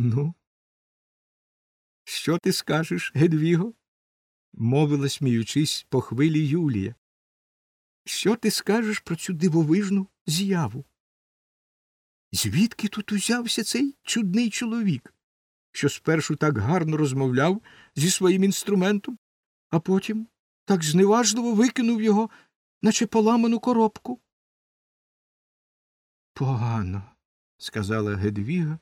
Ну, що ти скажеш, Гедвіго? мовила, сміючись, по хвилі Юлія. Що ти скажеш про цю дивовижну з'яву? Звідки тут узявся цей чудний чоловік, що спершу так гарно розмовляв зі своїм інструментом, а потім так зневажливо викинув його, наче поламану коробку? Погано, сказала Гедвіга,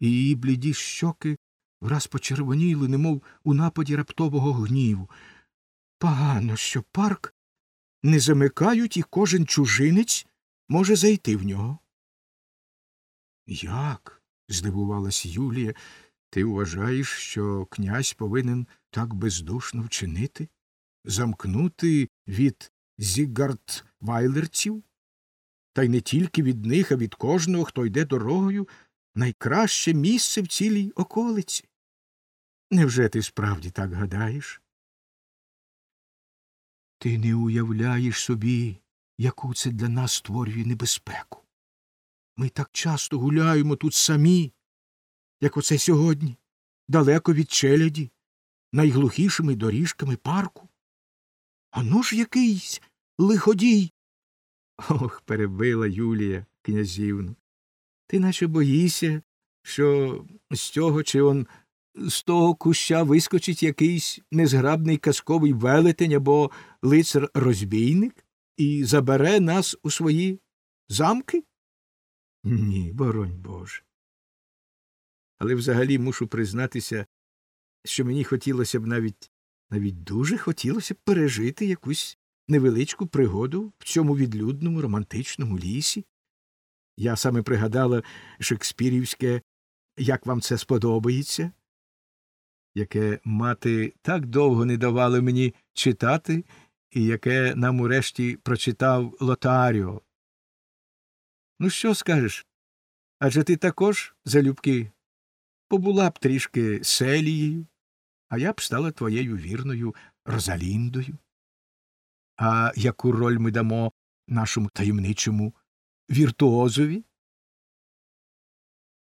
і її бліді щоки враз почервоніли, немов у нападі раптового гніву. Погано, що парк не замикають і кожен чужинець може зайти в нього. Як? здивувалась Юлія. Ти вважаєш, що князь повинен так бездушно вчинити? Замкнути від зігардвайлерців? Та й не тільки від них, а від кожного, хто йде дорогою, найкраще місце в цілій околиці. Невже ти справді так гадаєш? Ти не уявляєш собі, яку це для нас створює небезпеку. Ми так часто гуляємо тут самі, як оце сьогодні, далеко від челяді, найглухішими доріжками парку. Ану ж якийсь лиходій. Ох, перебила Юлія князівну. Ти наче боїшся, що з цього чи он з того куща вискочить якийсь незграбний казковий велетень або лицар розбійник і забере нас у свої замки? Ні, боронь Боже. Але взагалі мушу признатися, що мені хотілося б навіть навіть дуже хотілося б пережити якусь невеличку пригоду в цьому відлюдному романтичному лісі. Я саме пригадала шекспірівське як вам це сподобається, яке мати так довго не давала мені читати, і яке нам урешті прочитав Лотаріо. Ну, що скажеш? Адже ти також, залюбки, побула б трішки селією, а я б стала твоєю вірною Розаліндою. А яку роль ми дамо нашому таємничому віртуозові?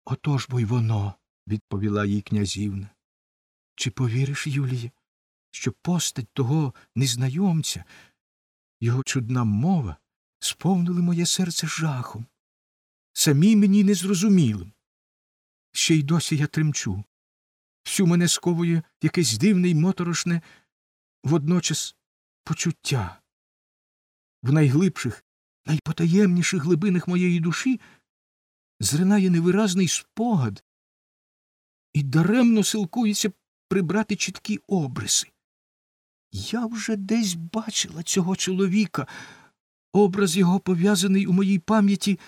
Отож бо й воно, відповіла їй князівна. Чи повіриш, Юлія, що постать того незнайомця, його чудна мова сповнили моє серце жахом, самі мені незрозумілим. Ще й досі я тремчу. Всю мене сковує якесь дивне й моторошне водночас почуття. В найглибших, найпотаємніших глибинах моєї душі зринає невиразний спогад і даремно силкується прибрати чіткі обриси. Я вже десь бачила цього чоловіка, образ його пов'язаний у моїй пам'яті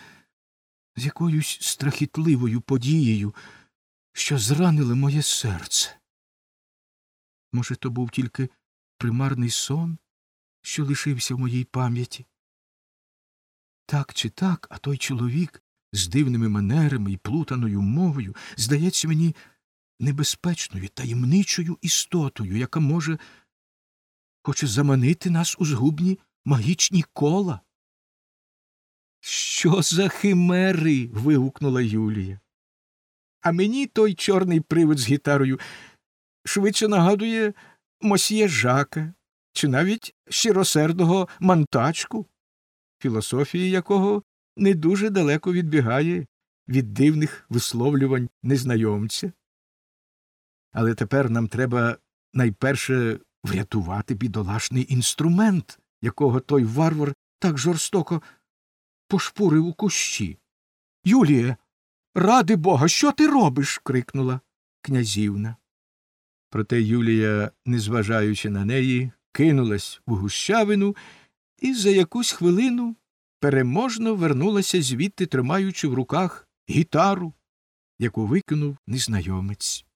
з якоюсь страхітливою подією, що зранила моє серце. Може, то був тільки примарний сон, що лишився в моїй пам'яті? Так чи так, а той чоловік з дивними манерами і плутаною мовою здається мені небезпечною, таємничою істотою, яка може хоче заманити нас у згубні магічні кола. Що за химери. вигукнула Юлія. А мені той чорний привид з гітарою швидше нагадує мосьє Жака чи навіть щиросердого мантачку, філософія якого не дуже далеко відбігає від дивних висловлювань незнайомця. Але тепер нам треба найперше врятувати бідолашний інструмент, якого той варвар так жорстоко пошпурив у кущі. Юліє, ради бога, що ти робиш? крикнула князівна. Проте Юлія, незважаючи на неї, кинулась у гущавину і за якусь хвилину переможно вернулася звідти, тримаючи в руках гітару, яку викинув незнайомець.